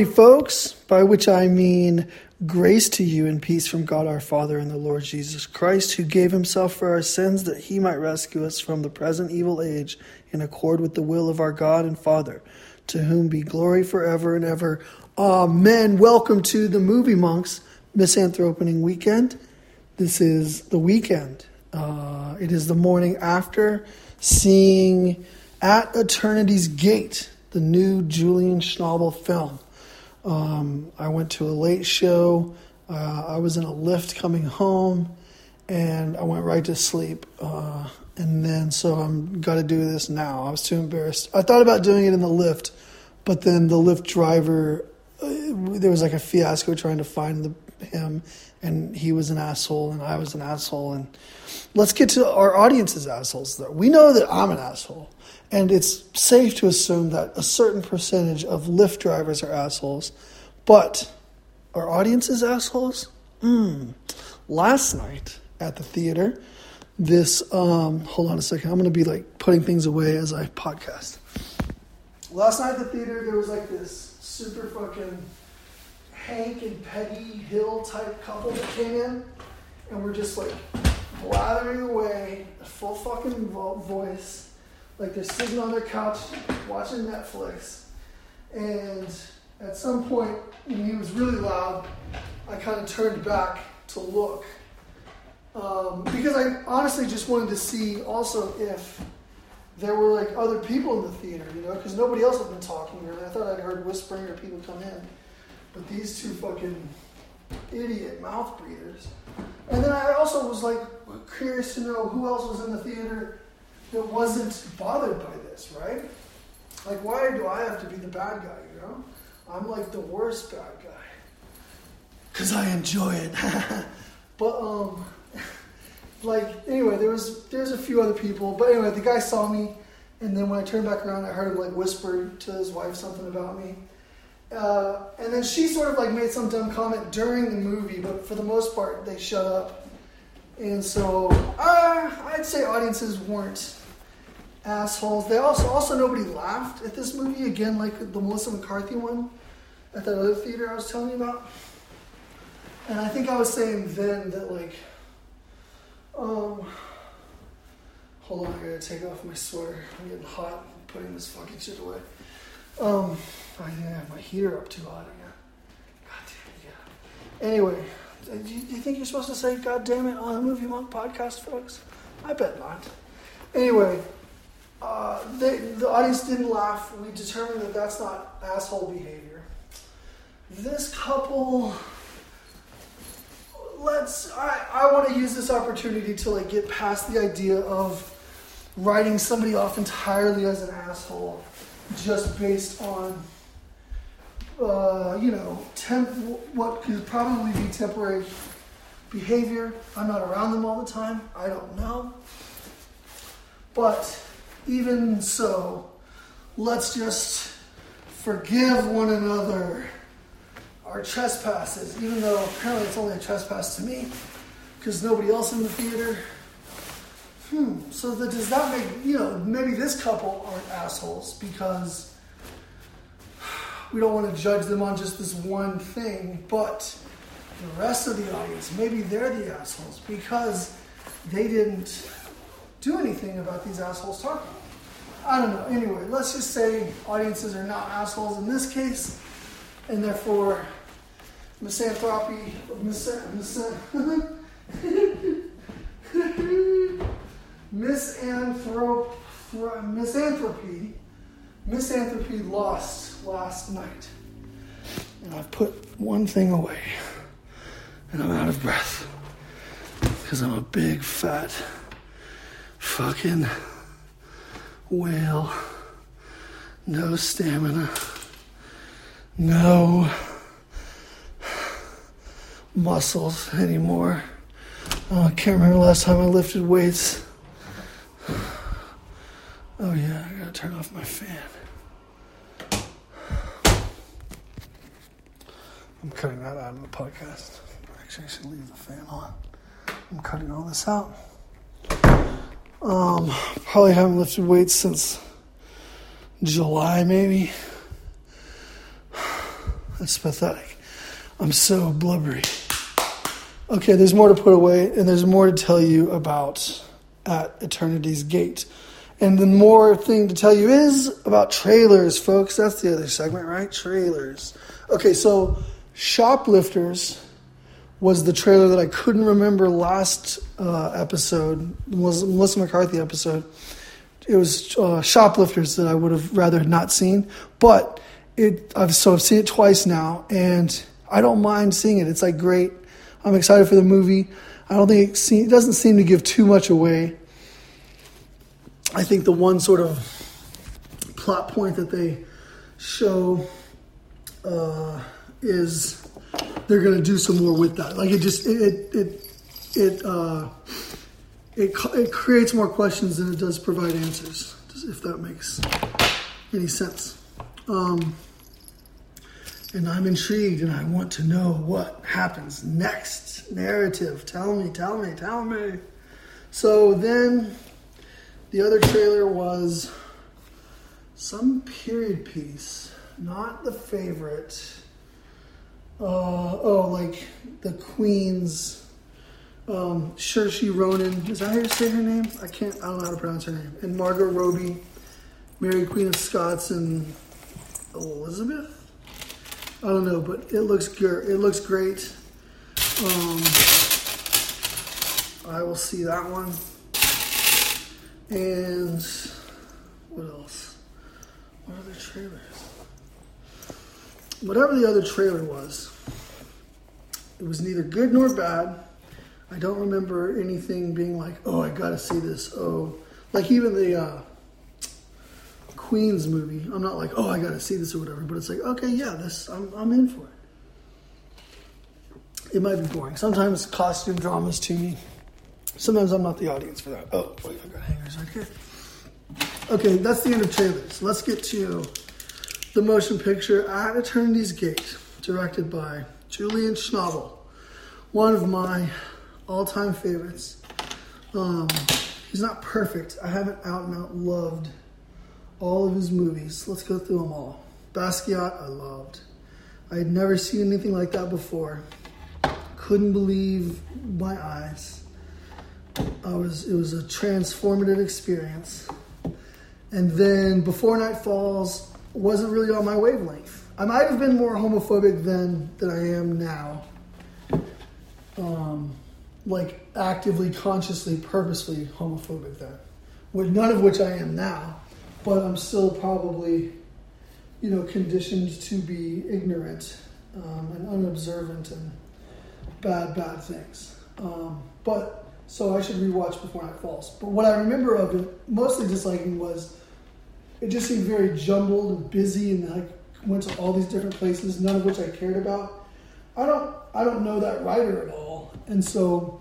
Howdy, folks, by which I mean grace to you and peace from God our Father and the Lord Jesus Christ, who gave himself for our sins that he might rescue us from the present evil age in accord with the will of our God and Father, to whom be glory forever and ever. Amen. Welcome to the Movie Monks Misanthropening Weekend. This is the weekend. Uh, it is the morning after seeing At Eternity's Gate the new Julian Schnabel film. Um, I went to a late show. Uh, I was in a lift coming home, and I went right to sleep. Uh, and then, so I'm got to do this now. I was too embarrassed. I thought about doing it in the lift, but then the lift driver, uh, there was like a fiasco trying to find the, him, and he was an asshole, and I was an asshole. And let's get to our audience's assholes, though. We know that I'm an asshole. And it's safe to assume that a certain percentage of Lyft drivers are assholes. But are audiences assholes? Hmm. Last night at the theater, this, um, hold on a second, I'm going to be like putting things away as I podcast. Last night at the theater, there was like this super fucking Hank and Peggy Hill type couple that came in, and we're just like blathering away, a full fucking voice like they're sitting on their couch watching Netflix, and at some point when he was really loud, I kind of turned back to look um, because I honestly just wanted to see also if there were like other people in the theater, you know, because nobody else had been talking really. I thought I'd heard whispering or people come in, but these two fucking idiot mouth breathers. And then I also was like curious to know who else was in the theater that wasn't bothered by this, right? Like, why do I have to be the bad guy, you know? I'm like the worst bad guy. Because I enjoy it. but, um, like, anyway, there was, there's a few other people. But anyway, the guy saw me. And then when I turned back around, I heard him like whisper to his wife something about me. Uh, and then she sort of like made some dumb comment during the movie, but for the most part, they shut up. And so uh, I'd say audiences weren't assholes. They also also nobody laughed at this movie again, like the Melissa McCarthy one at that other theater I was telling you about. And I think I was saying then that like, um, hold on, I gotta take off my sweater. I'm getting hot. I'm putting this fucking shit away. Um, I didn't have my heater up too hot yeah. Anyway, do you, do you think you're supposed to say "God damn it" on a Movie Monk podcast, folks? I bet not. Anyway, uh, they, the audience didn't laugh. We determined that that's not asshole behavior. This couple, let's. I, I want to use this opportunity to like get past the idea of writing somebody off entirely as an asshole, just based on, uh, you know, temp, what could probably be temporary behavior. I'm not around them all the time. I don't know, but even so, let's just forgive one another our trespasses, even though apparently it's only a trespass to me because nobody else in the theater. Hmm. So that, does that make you know maybe this couple aren't assholes because we don't want to judge them on just this one thing, but the rest of the audience maybe they're the assholes because they didn't do anything about these assholes talking. I don't know. Anyway, let's just say audiences are not assholes in this case, and therefore misanthropy, mis- mis- misanthrop- misanthropy, misanthropy lost last night. And I've put one thing away, and I'm out of breath because I'm a big fat fucking whale. No stamina. No muscles anymore. Oh, I can't remember last time I lifted weights. Oh, yeah, I gotta turn off my fan. I'm cutting that out of the podcast. Actually, I should leave the fan on. I'm cutting all this out. Um, probably haven't lifted weights since July, maybe. That's pathetic. I'm so blubbery. Okay, there's more to put away, and there's more to tell you about at Eternity's Gate. And the more thing to tell you is about trailers, folks. That's the other segment, right? Trailers. Okay, so Shoplifters was the trailer that I couldn't remember last uh, episode, was Melissa McCarthy episode. It was uh, Shoplifters that I would have rather not seen, but it. I've so I've seen it twice now, and I don't mind seeing it. It's like great. I'm excited for the movie. I don't think it, it doesn't seem to give too much away. I think the one sort of plot point that they show uh, is they're going to do some more with that. Like it just it it it it, uh, it it creates more questions than it does provide answers. If that makes any sense. Um, and I'm intrigued, and I want to know what happens next. Narrative. Tell me. Tell me. Tell me. So then the other trailer was some period piece, not the favorite. Uh, oh, like the Queen's um, Saoirse Ronan. Is that how you say her name? I can't. I don't know how to pronounce her name. And Margot Robbie, Mary Queen of Scots, and Elizabeth. I don't know, but it looks good. It looks great. Um, I will see that one. And what else? What other trailers? Whatever the other trailer was, it was neither good nor bad. I don't remember anything being like, oh, I gotta see this. Oh, like even the uh, Queen's movie. I'm not like, oh, I gotta see this or whatever. But it's like, okay, yeah, this I'm I'm in for it. It might be boring. Sometimes costume dramas to me Sometimes I'm not the audience for that. Oh, wait, I've got hangers right here. Okay, that's the end of trailers. Let's get to the motion picture At Eternity's Gate, directed by Julian Schnabel, one of my all-time favorites. Um, he's not perfect. I haven't out and out loved all of his movies. Let's go through them all. Basquiat, I loved. I had never seen anything like that before. Couldn't believe my eyes. I was it was a transformative experience. And then Before Night Falls wasn't really on my wavelength. I might have been more homophobic then than I am now. Um, like actively, consciously, purposely homophobic then. With none of which I am now, but I'm still probably, you know, conditioned to be ignorant um, and unobservant and bad, bad things. Um, but so I should rewatch Before Night Falls. But what I remember of it, mostly disliking, was it just seemed very jumbled and busy, and like went to all these different places, none of which I cared about. I don't, I don't know that writer at all, and so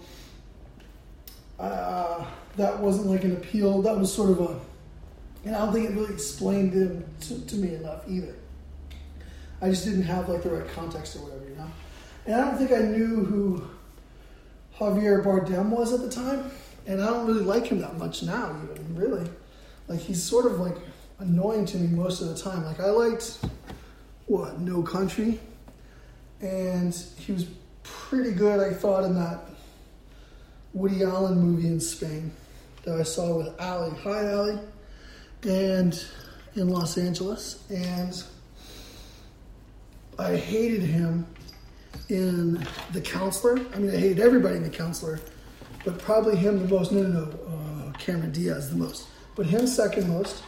uh, that wasn't like an appeal. That was sort of a, and I don't think it really explained him to, to me enough either. I just didn't have like the right context or whatever, you know. And I don't think I knew who Javier Bardem was at the time, and I don't really like him that much now. Even really, like he's sort of like annoying to me most of the time. Like I liked what No Country, and he was pretty good. I thought in that Woody Allen movie in Spain that I saw with Ali. Hi, Ali, and in Los Angeles, and I hated him in The Counselor. I mean, I hated everybody in The Counselor, but probably him the most. No, no, no. Uh, Cameron Diaz the most, but him second most,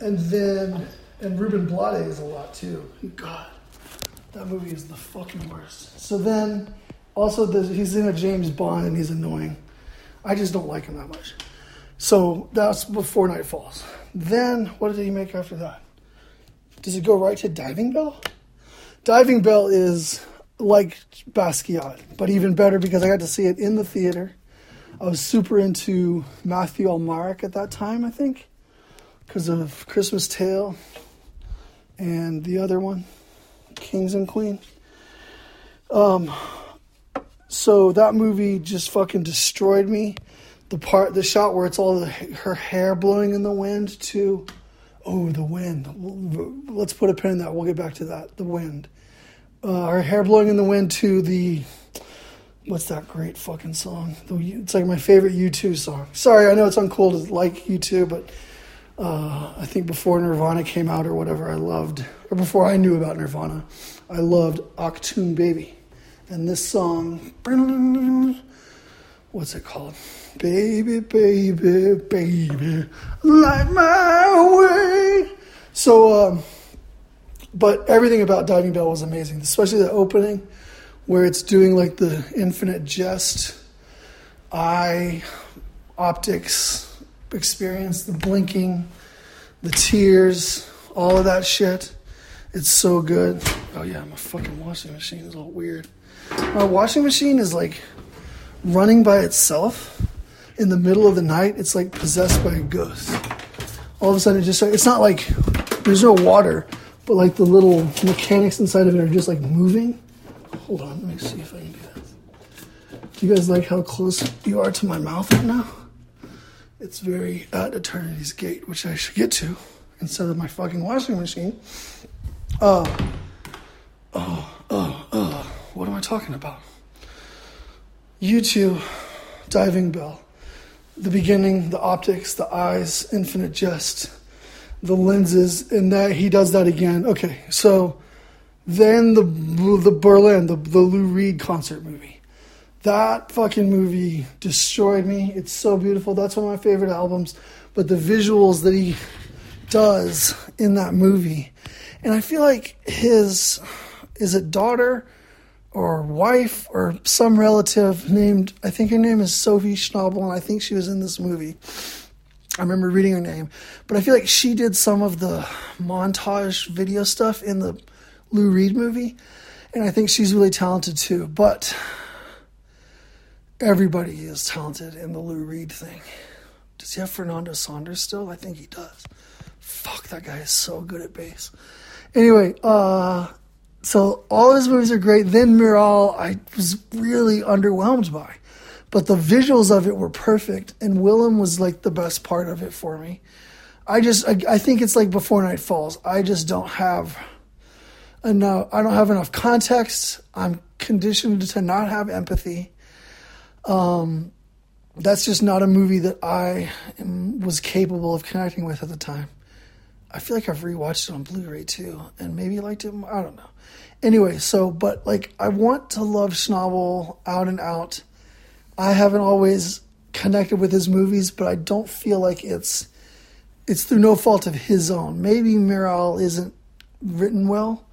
and then and Ruben Blades is a lot too. God, that movie is the fucking worst. So then, also he's in a James Bond and he's annoying. I just don't like him that much. So that's before Night Falls. Then what did he make after that? Does it go right to Diving Bell? Diving Bell is like Basquiat, but even better because I got to see it in the theater. I was super into Mathieu Amalric at that time, I think, because of Christmas Tale and the other one, Kings and Queen. Um, so that movie just fucking destroyed me. The part, the shot where it's all the, her hair blowing in the wind, to, oh, the wind. Let's put a pin in that. We'll get back to that. The wind uh, her hair blowing in the wind to the what's that great fucking song? It's like my favorite U2 song. Sorry, I know it's uncool to like U2, but uh, I think before Nirvana came out or whatever, I loved, or before I knew about Nirvana, I loved Achtung Baby. And this song, what's it called? Baby, baby, baby, light my way. So, um, but everything about Diving Bell was amazing, especially the opening where it's doing like the infinite jest, eye, optics experience, the blinking, the tears, all of that shit. It's so good. Oh yeah, my fucking washing machine is all weird. My washing machine is like running by itself in the middle of the night. It's like possessed by a ghost. All of a sudden, it just it's not like there's no water, but like the little mechanics inside of it are just like moving. Hold on, let me see if I can do this. Do you guys like how close you are to my mouth right now? It's very at Eternity's Gate, which I should get to instead of my fucking washing machine. Uh, oh, oh, oh. What am I talking about? U2, Diving Bell. The beginning, the optics, the eyes, infinite jest, the lenses, and that he does that again. Okay, so then the the Berlin, the the Lou Reed concert movie. That fucking movie destroyed me. It's so beautiful. That's one of my favorite albums. But the visuals that he does in that movie, and I feel like his is it daughter or wife or some relative named, I think her name is Sophie Schnabel, and I think she was in this movie. I remember reading her name, but I feel like she did some of the montage video stuff in the Lou Reed movie, and I think she's really talented too. But everybody is talented in the Lou Reed thing. Does he have Fernando Saunders still? I think he does. Fuck, that guy is so good at bass. Anyway, uh, so all his movies are great. Then Miral, I was really underwhelmed by, but the visuals of it were perfect, and Willem was like the best part of it for me. I just, I, I think it's like Before Night Falls. I just don't have enough. I don't have enough context. I'm conditioned to not have empathy. Um, that's just not a movie that I am, was capable of connecting with at the time. I feel like I've rewatched it on Blu-ray too, and maybe liked it. I don't know. Anyway, so but like I want to love Schnabel out and out. I haven't always connected with his movies, but I don't feel like it's it's through no fault of his own. Maybe Miral isn't written well,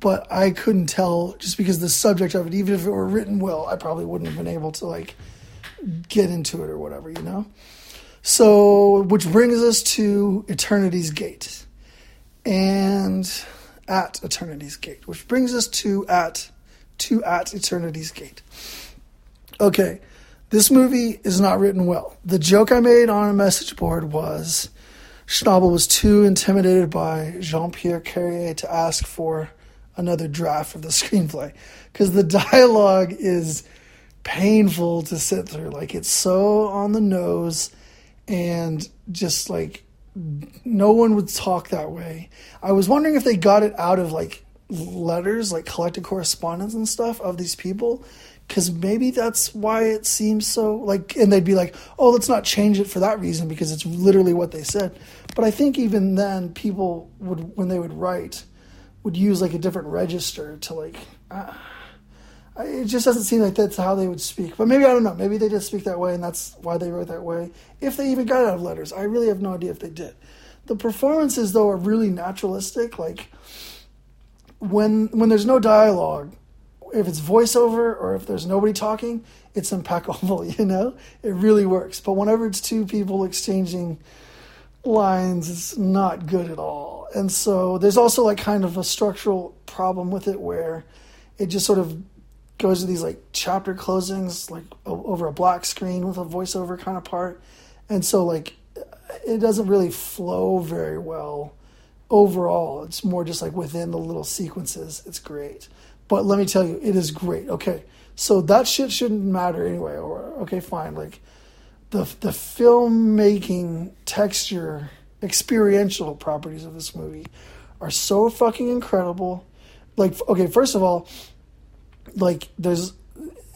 but I couldn't tell just because the subject of it, even if it were written well, I probably wouldn't have been able to like get into it or whatever, you know? So, which brings us to Eternity's Gate. And at Eternity's Gate, which brings us to at to at Eternity's Gate. Okay, this movie is not written well. The joke I made on a message board was Schnabel was too intimidated by Jean Pierre Carrière to ask for another draft of the screenplay because the dialogue is painful to sit through. Like it's so on the nose and just like no one would talk that way. I was wondering if they got it out of like letters, like collected correspondence and stuff of these people, because maybe that's why it seems so like. And they'd be like, "Oh, let's not change it for that reason because it's literally what they said." But I think even then, people would when they would write would use like a different register to like. Uh, it just doesn't seem like that's how they would speak. But maybe I don't know. Maybe they just speak that way, and that's why they wrote that way. If they even got out of letters, I really have no idea if they did. The performances, though, are really naturalistic. Like when when there's no dialogue, if it's voiceover or if there's nobody talking, it's impeccable. You know, it really works. But whenever it's two people exchanging lines, it's not good at all. And so there's also like kind of a structural problem with it where it just sort of goes to these like chapter closings like over a black screen with a voiceover kind of part. And so like it doesn't really flow very well overall. It's more just like within the little sequences. It's great. But let me tell you it is great. Okay. So that shit shouldn't matter anyway. Or okay fine. Like the the filmmaking texture experiential properties of this movie are so fucking incredible like okay, first of all, like there's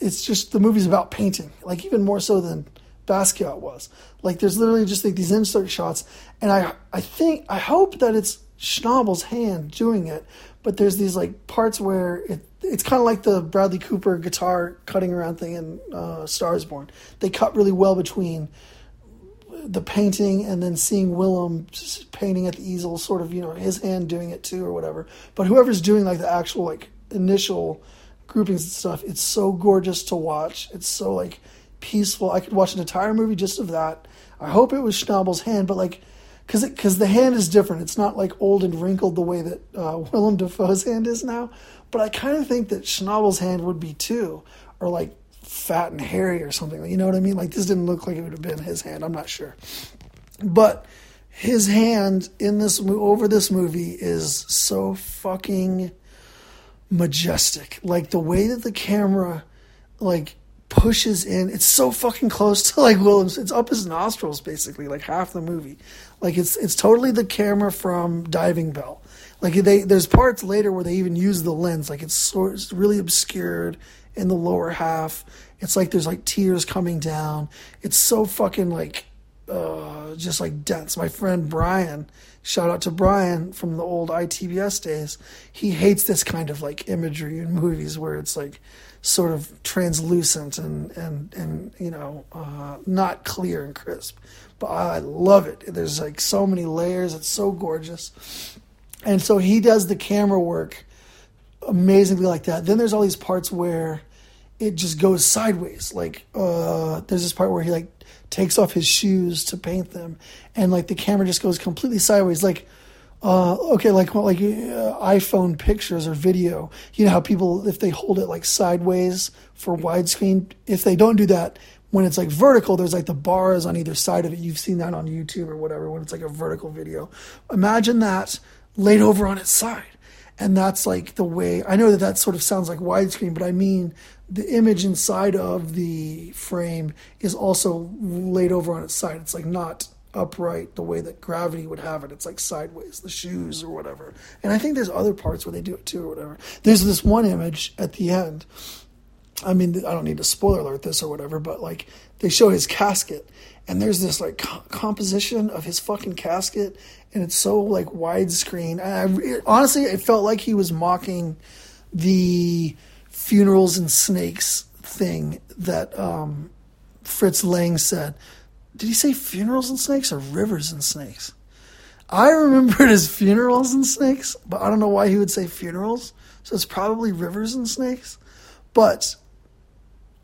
it's just the movie's about painting, like even more so than Basquiat was. Like there's literally just like these insert shots, and I I think I hope that it's Schnabel's hand doing it, but there's these like parts where it it's kind of like the Bradley Cooper guitar cutting around thing in uh, Stars Born. They cut really well between the painting and then seeing Willem painting at the easel, sort of you know his hand doing it too or whatever. But whoever's doing like the actual like initial groupings and stuff, it's so gorgeous to watch. It's so like peaceful. I could watch an entire movie just of that. I hope it was Schnabel's hand, but like because because the hand is different. It's not like old and wrinkled the way that uh, Willem Dafoe's hand is now. But I kind of think that Schnabel's hand would be too, or like fat and hairy or something. You know what I mean? Like this didn't look like it would have been his hand. I'm not sure, but his hand in this over this movie is so fucking majestic. Like the way that the camera like pushes in. It's so fucking close to like Williams. It's up his nostrils basically, like half the movie. Like it's it's totally the camera from Diving Bell. Like they there's parts later where they even use the lens. Like it's sort it's really obscured in the lower half. It's like there's like tears coming down. It's so fucking like uh, just like dense. My friend Brian, shout out to Brian from the old ITBS days. He hates this kind of like imagery in movies where it's like sort of translucent and and and you know uh, not clear and crisp. But I love it. There's like so many layers. It's so gorgeous. And so he does the camera work amazingly like that. Then there's all these parts where it just goes sideways. Like uh, there's this part where he like takes off his shoes to paint them, and like the camera just goes completely sideways. Like uh, okay, like like uh, iPhone pictures or video. You know how people if they hold it like sideways for widescreen, if they don't do that when it's like vertical, there's like the bars on either side of it. You've seen that on YouTube or whatever when it's like a vertical video. Imagine that laid over on its side. And that's like the way I know that that sort of sounds like widescreen, but I mean the image inside of the frame is also laid over on its side. It's like not upright the way that gravity would have it. It's like sideways, the shoes or whatever. And I think there's other parts where they do it too or whatever. There's this one image at the end. I mean, I don't need to spoiler alert this or whatever, but like they show his casket and there's this like co- composition of his fucking casket and it's so like widescreen. I, honestly, it felt like he was mocking the funerals and snakes thing that um, Fritz Lang said. Did he say funerals and snakes or rivers and snakes? I remember it as funerals and snakes, but I don't know why he would say funerals. So it's probably rivers and snakes. But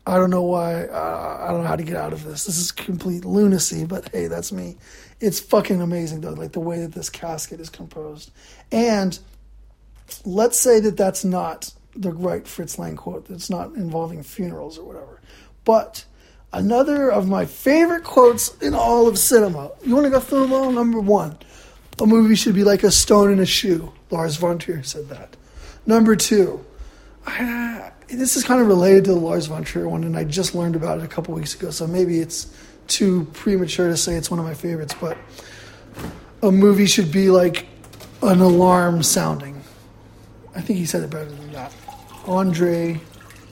I don't know why. Uh, I don't know how to get out of this. This is complete lunacy, but hey, that's me. It's fucking amazing though, like the way that this casket is composed. And let's say that that's not the right Fritz Lang quote. It's not involving funerals or whatever. But another of my favorite quotes in all of cinema. You want to go through them all? Number one, a movie should be like a stone in a shoe. Lars von Trier said that. Number two, I, this is kind of related to the Lars von Trier one, and I just learned about it a couple weeks ago, so maybe it's too premature to say it's one of my favorites, but a movie should be like an alarm sounding. I think he said it better than that. Andre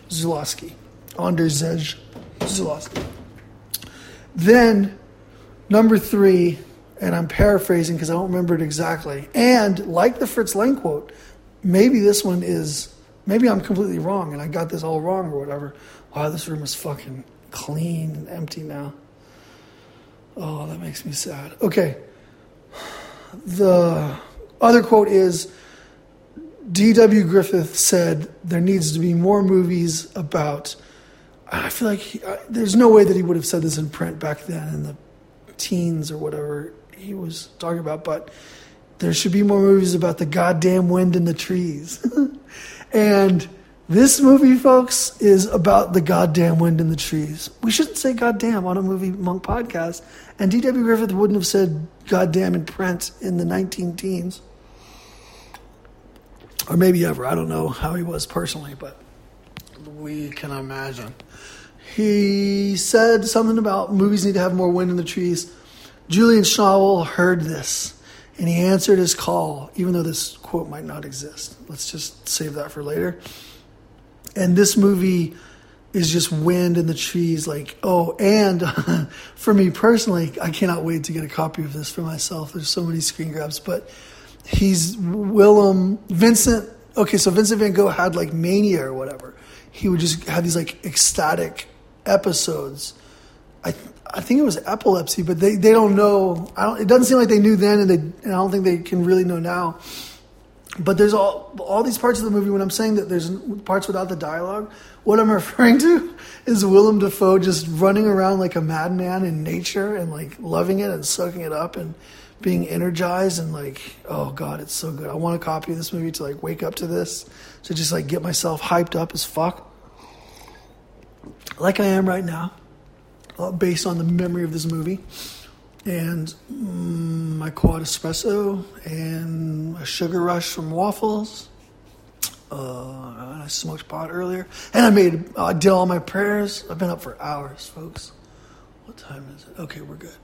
Zulawski. Andrzej Zulawski. Then, number three, and I'm paraphrasing because I don't remember it exactly, and like the Fritz Lang quote, maybe this one is, maybe I'm completely wrong and I got this all wrong or whatever. Wow, this room is fucking clean and empty now. Oh, that makes me sad. Okay. The other quote is D.W. Griffith said there needs to be more movies about. I feel like he, uh, there's no way that he would have said this in print back then in the teens or whatever he was talking about, but there should be more movies about the goddamn wind in the trees. and this movie, folks, is about the goddamn wind in the trees. We shouldn't say goddamn on a movie monk podcast. And D.W. Griffith wouldn't have said goddamn in print in the 19 teens. Or maybe ever. I don't know how he was personally, but we can imagine. He said something about movies need to have more wind in the trees. Julian Schnabel heard this and he answered his call, even though this quote might not exist. Let's just save that for later. And this movie is just wind in the trees. Like, oh, and for me personally, I cannot wait to get a copy of this for myself. There's so many screen grabs, but he's Willem Vincent. Okay, so Vincent Van Gogh had like mania or whatever. He would just have these like ecstatic episodes. I I think it was epilepsy, but they, they don't know. I don't, it doesn't seem like they knew then, and, they, and I don't think they can really know now. But there's all all these parts of the movie. When I'm saying that there's parts without the dialogue, what I'm referring to is Willem Dafoe just running around like a madman in nature and like loving it and soaking it up and being energized and like, oh god, it's so good. I want a copy of this movie to like wake up to this, to just like get myself hyped up as fuck, like I am right now, uh, based on the memory of this movie and mm, my quad espresso and a sugar rush from waffles. Uh, I smoked pot earlier, and I made I did all my prayers. I've been up for hours, folks. What time is it? Okay, we're good.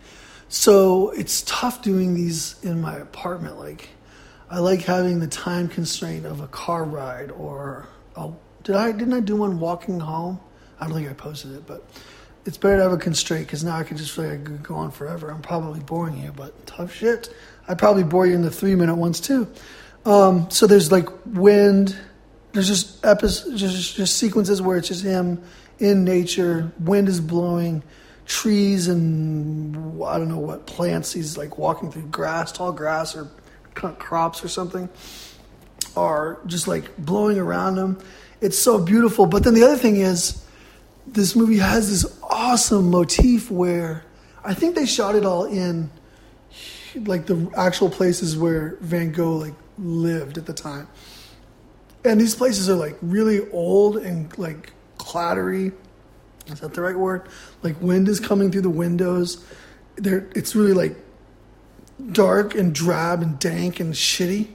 So it's tough doing these in my apartment. Like I like having the time constraint of a car ride, or oh, did I didn't I do one walking home? I don't think I posted it, but it's better to have a constraint because now I can just feel like I could go on forever. I'm probably boring you, but tough shit. I'd probably bore you in the three minute ones too. Um, so there's like wind. There's just episodes, just, just sequences where it's just him in nature. Wind is blowing, trees and I don't know what plants. He's like walking through grass, tall grass or crops or something, are just like blowing around him. It's so beautiful. But then the other thing is this movie has this awesome motif where I think they shot it all in like the actual places where Van Gogh like lived at the time. And these places are like really old and like clattery. Is that the right word? Like wind is coming through the windows. There it's really like dark and drab and dank and shitty.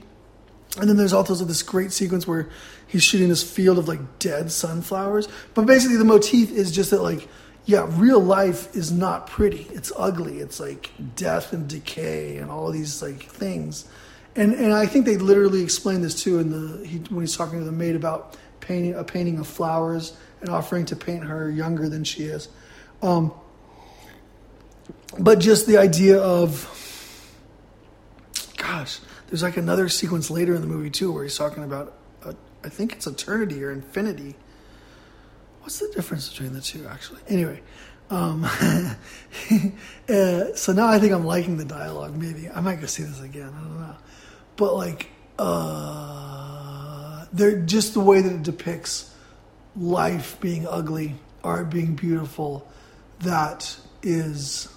And then there's also this great sequence where he's shooting this field of like dead sunflowers. But basically, the motif is just that like, yeah, real life is not pretty. It's ugly. It's like death and decay and all these like things. And and I think they literally explain this too in the he, when he's talking to the maid about painting a painting of flowers and offering to paint her younger than she is. Um, but just the idea of, gosh, there's like another sequence later in the movie too where he's talking about I think it's eternity or infinity. What's the difference between the two, actually? Anyway, um, uh, so now I think I'm liking the dialogue. Maybe I might go see this again. I don't know, but like, uh, they're just the way that it depicts life being ugly, art being beautiful. That is,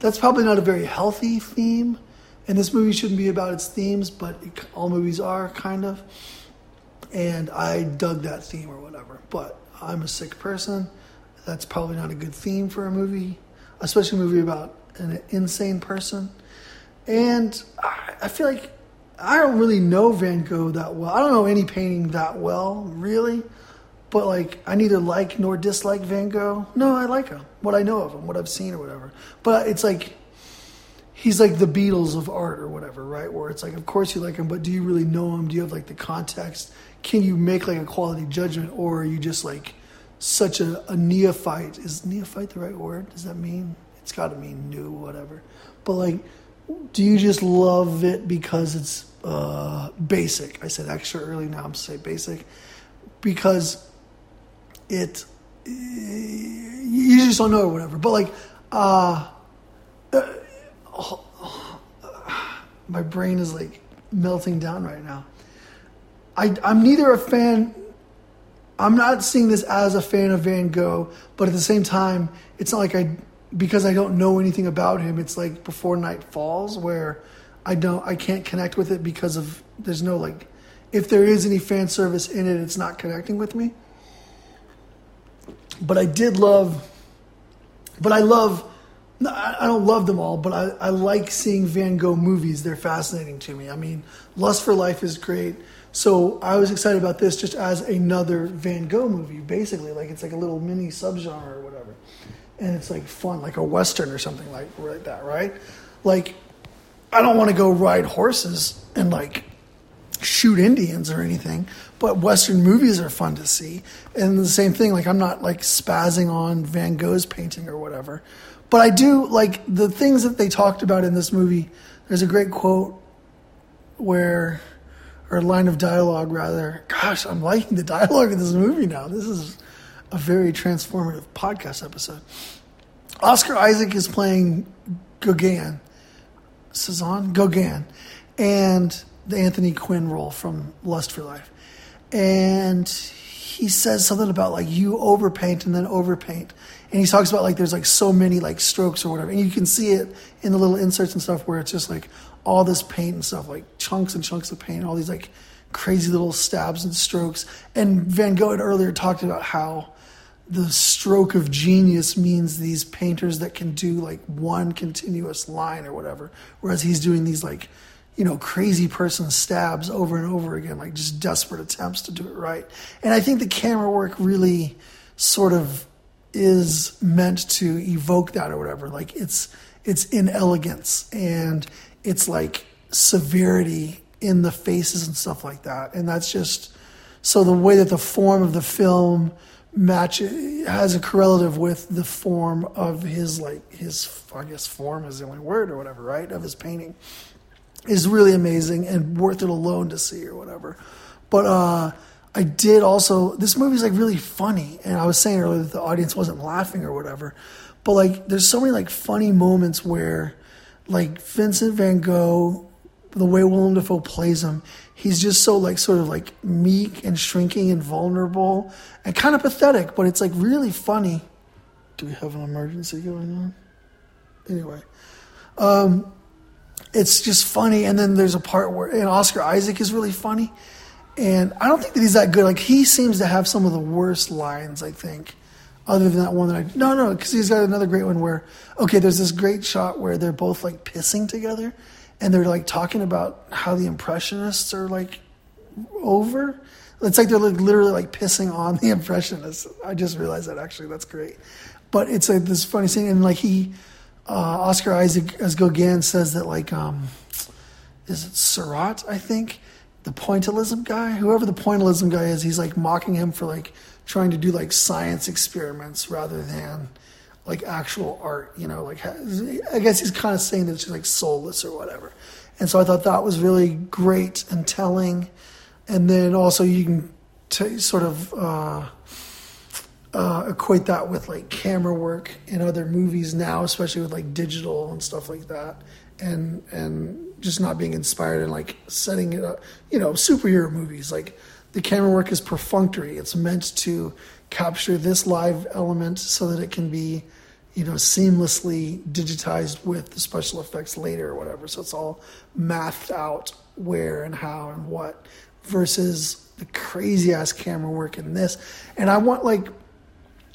that's probably not a very healthy theme, and this movie shouldn't be about its themes, but it, all movies are kind of and I dug that theme or whatever. But I'm a sick person. That's probably not a good theme for a movie, especially a movie about an insane person. And I feel like I don't really know Van Gogh that well. I don't know any painting that well, really. But like, I neither like nor dislike Van Gogh. No, I like him. What I know of him, what I've seen or whatever. But it's like he's like the Beatles of art or whatever, right? Where it's like, of course you like him, but do you really know him? Do you have like the context? Can you make like a quality judgment or are you just like such a, a neophyte? Is neophyte the right word? Does that mean it's got to mean new whatever. But like do you just love it because it's uh, basic? I said extra early now i'm say basic. Because it you just don't know or whatever. But like uh, uh oh, oh, my brain is like melting down right now I, I'm neither a fan. I'm not seeing this as a fan of Van Gogh, but at the same time, it's not like I because I don't know anything about him. It's like Before Night Falls, where I don't, I can't connect with it because of there's no like, if there is any fan service in it, it's not connecting with me. But I did love, but I love. I don't love them all, but I, I like seeing Van Gogh movies. They're fascinating to me. I mean, Lust for Life is great. So I was excited about this just as another Van Gogh movie, basically. Like it's like a little mini subgenre or whatever. And it's like fun, like a Western or something like, like that, right? Like, I don't want to go ride horses and like shoot Indians or anything, but Western movies are fun to see. And the same thing, like I'm not like spazzing on Van Gogh's painting or whatever, but I do like the things that they talked about in this movie. There's a great quote where, or line of dialogue rather. Gosh, I'm liking the dialogue in this movie now. This is a very transformative podcast episode. Oscar Isaac is playing Gauguin, Cezanne Gauguin, and the Anthony Quinn role from Lust for Life. And he says something about like you overpaint and then overpaint. And he talks about like there's like so many like strokes or whatever. And you can see it in the little inserts and stuff where it's just like all this paint and stuff, like chunks and chunks of paint, all these like crazy little stabs and strokes. And Van Gogh had earlier talked about how the stroke of genius means these painters that can do like one continuous line or whatever, whereas he's doing these like you know, crazy person stabs over and over again, like just desperate attempts to do it right. And I think the camera work really sort of is meant to evoke that or whatever. Like it's it's inelegance and it's like severity in the faces and stuff like that. And that's just so the way that the form of the film match has a correlative with the form of his like his I guess form is the only word or whatever, right? Of his painting is really amazing and worth it alone to see or whatever. But uh, I did also this movie's like really funny, and I was saying earlier that the audience wasn't laughing or whatever. But like, there's so many like funny moments where, like Vincent Van Gogh, the way Willem Dafoe plays him, he's just so like sort of like meek and shrinking and vulnerable and kind of pathetic, but it's like really funny. Do we have an emergency going on? Anyway, um, it's just funny. And then there's a part where and Oscar Isaac is really funny, and I don't think that he's that good. Like he seems to have some of the worst lines. I think, other than that one that I no no because he's got another great one where okay there's this great shot where they're both like pissing together, and they're like talking about how the impressionists are like over. It's like they're like literally like pissing on the impressionists. I just realized that actually. That's great. But it's like this funny scene, and like he uh, Oscar Isaac as Gauguin says that like um, is it Seurat? I think the pointillism guy, whoever the pointillism guy is, he's like mocking him for like trying to do like science experiments rather than like actual art. You know, like I guess he's kind of saying that it's just like soulless or whatever. And so I thought that was really great and telling. And then also you can t- sort of. Uh, uh, equate that with like camera work in other movies now, especially with like digital and stuff like that, and and just not being inspired and like setting it up. You know, superhero movies like the camera work is perfunctory. It's meant to capture this live element so that it can be, you know, seamlessly digitized with the special effects later or whatever. So it's all mathed out where and how and what versus the crazy ass camera work in this. And I want like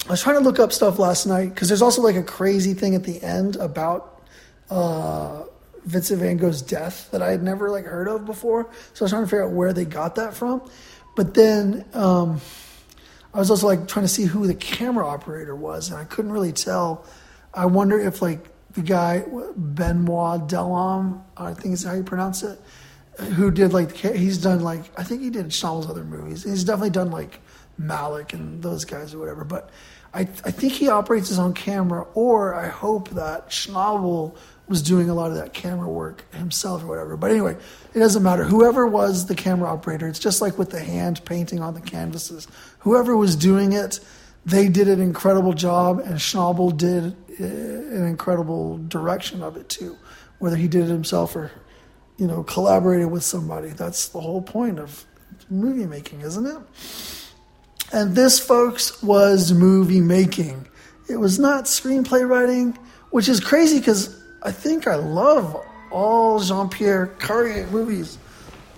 I was trying to look up stuff last night because there's also like a crazy thing at the end about uh, Vincent Van Gogh's death that I had never like heard of before. So I was trying to figure out where they got that from. But then um, I was also like trying to see who the camera operator was, and I couldn't really tell. I wonder if like the guy Benoit Delhomme, I think is how you pronounce it, who did like he's done like I think he did Schnabel's other movies. He's definitely done like Malick and those guys or whatever. But I, I think he operates his own camera, or I hope that Schnabel was doing a lot of that camera work himself or whatever. But anyway, it doesn't matter. Whoever was the camera operator, it's just like with the hand painting on the canvases. Whoever was doing it, they did an incredible job, and Schnabel did uh, an incredible direction of it too. Whether he did it himself or, you know, collaborated with somebody. That's the whole point of movie making, isn't it? And this, folks, was movie making. It was not screenplay writing, which is crazy because I think I love all Jean Pierre Carrière movies.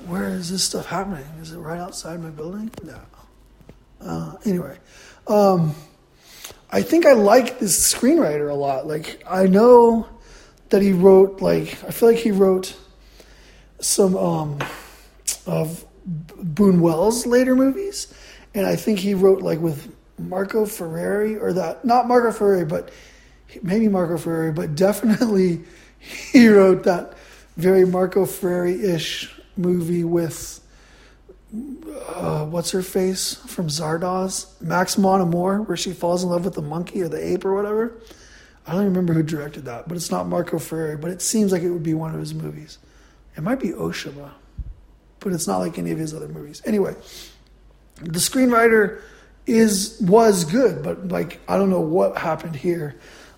Where is this stuff happening? Is it right outside my building? No. Uh, anyway, um, I think I like this screenwriter a lot. Like, I know that he wrote, like, I feel like he wrote some um, of Buñuel's later movies and I think he wrote like with Marco Ferreri or that not Marco Ferreri, but maybe Marco Ferreri, but definitely he wrote that very Marco Ferreri ish movie with uh, what's her face from Zardoz, Max Mon Amour, where she falls in love with the monkey or the ape or whatever. I don't remember who directed that, but it's not Marco Ferreri, but it seems like it would be one of his movies. It might be Oshima, but it's not like any of his other movies. Anyway, the screenwriter is was good, but like I don't know what happened here.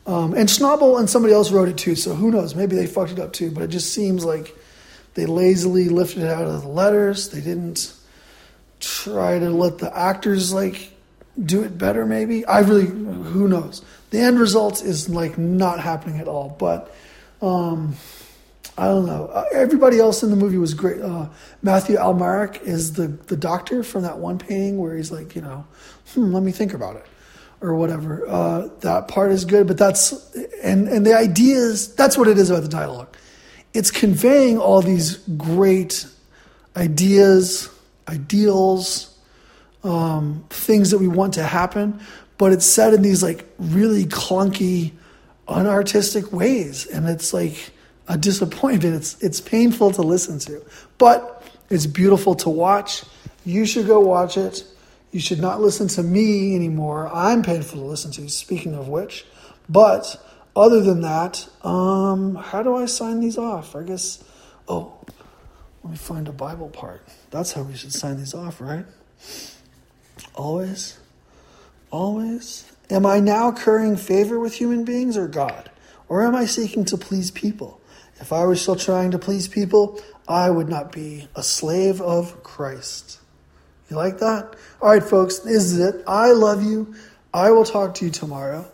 Um, and Schnabel and somebody else wrote it too, so who knows? Maybe they fucked it up too. But it just seems like they lazily lifted it out of the letters. They didn't try to let the actors like do it better. Maybe I really who knows. The end result is like not happening at all. But um, I don't know. Uh, everybody else in the movie was great. Uh, Mathieu Amalric is the the doctor from that one painting where he's like, you know, hmm, let me think about it or whatever. Uh, that part is good, but that's and and the ideas. That's what it is about the dialogue. It's conveying all these great ideas, ideals, um, things that we want to happen, but it's said in these like really clunky, unartistic ways, and it's like a disappointment. It's it's painful to listen to, but it's beautiful to watch. You should go watch it. You should not listen to me anymore. I'm painful to listen to. Speaking of which, but other than that, um, how do I sign these off? I guess. Oh, let me find a Bible part. That's how we should sign these off, right? Always, always. Am I now currying favor with human beings or God? Or am I seeking to please people? If I were still trying to please people, I would not be a slave of Christ. You like that? All right, folks, this is it. I love you. I will talk to you tomorrow.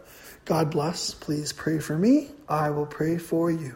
God bless. Please pray for me. I will pray for you.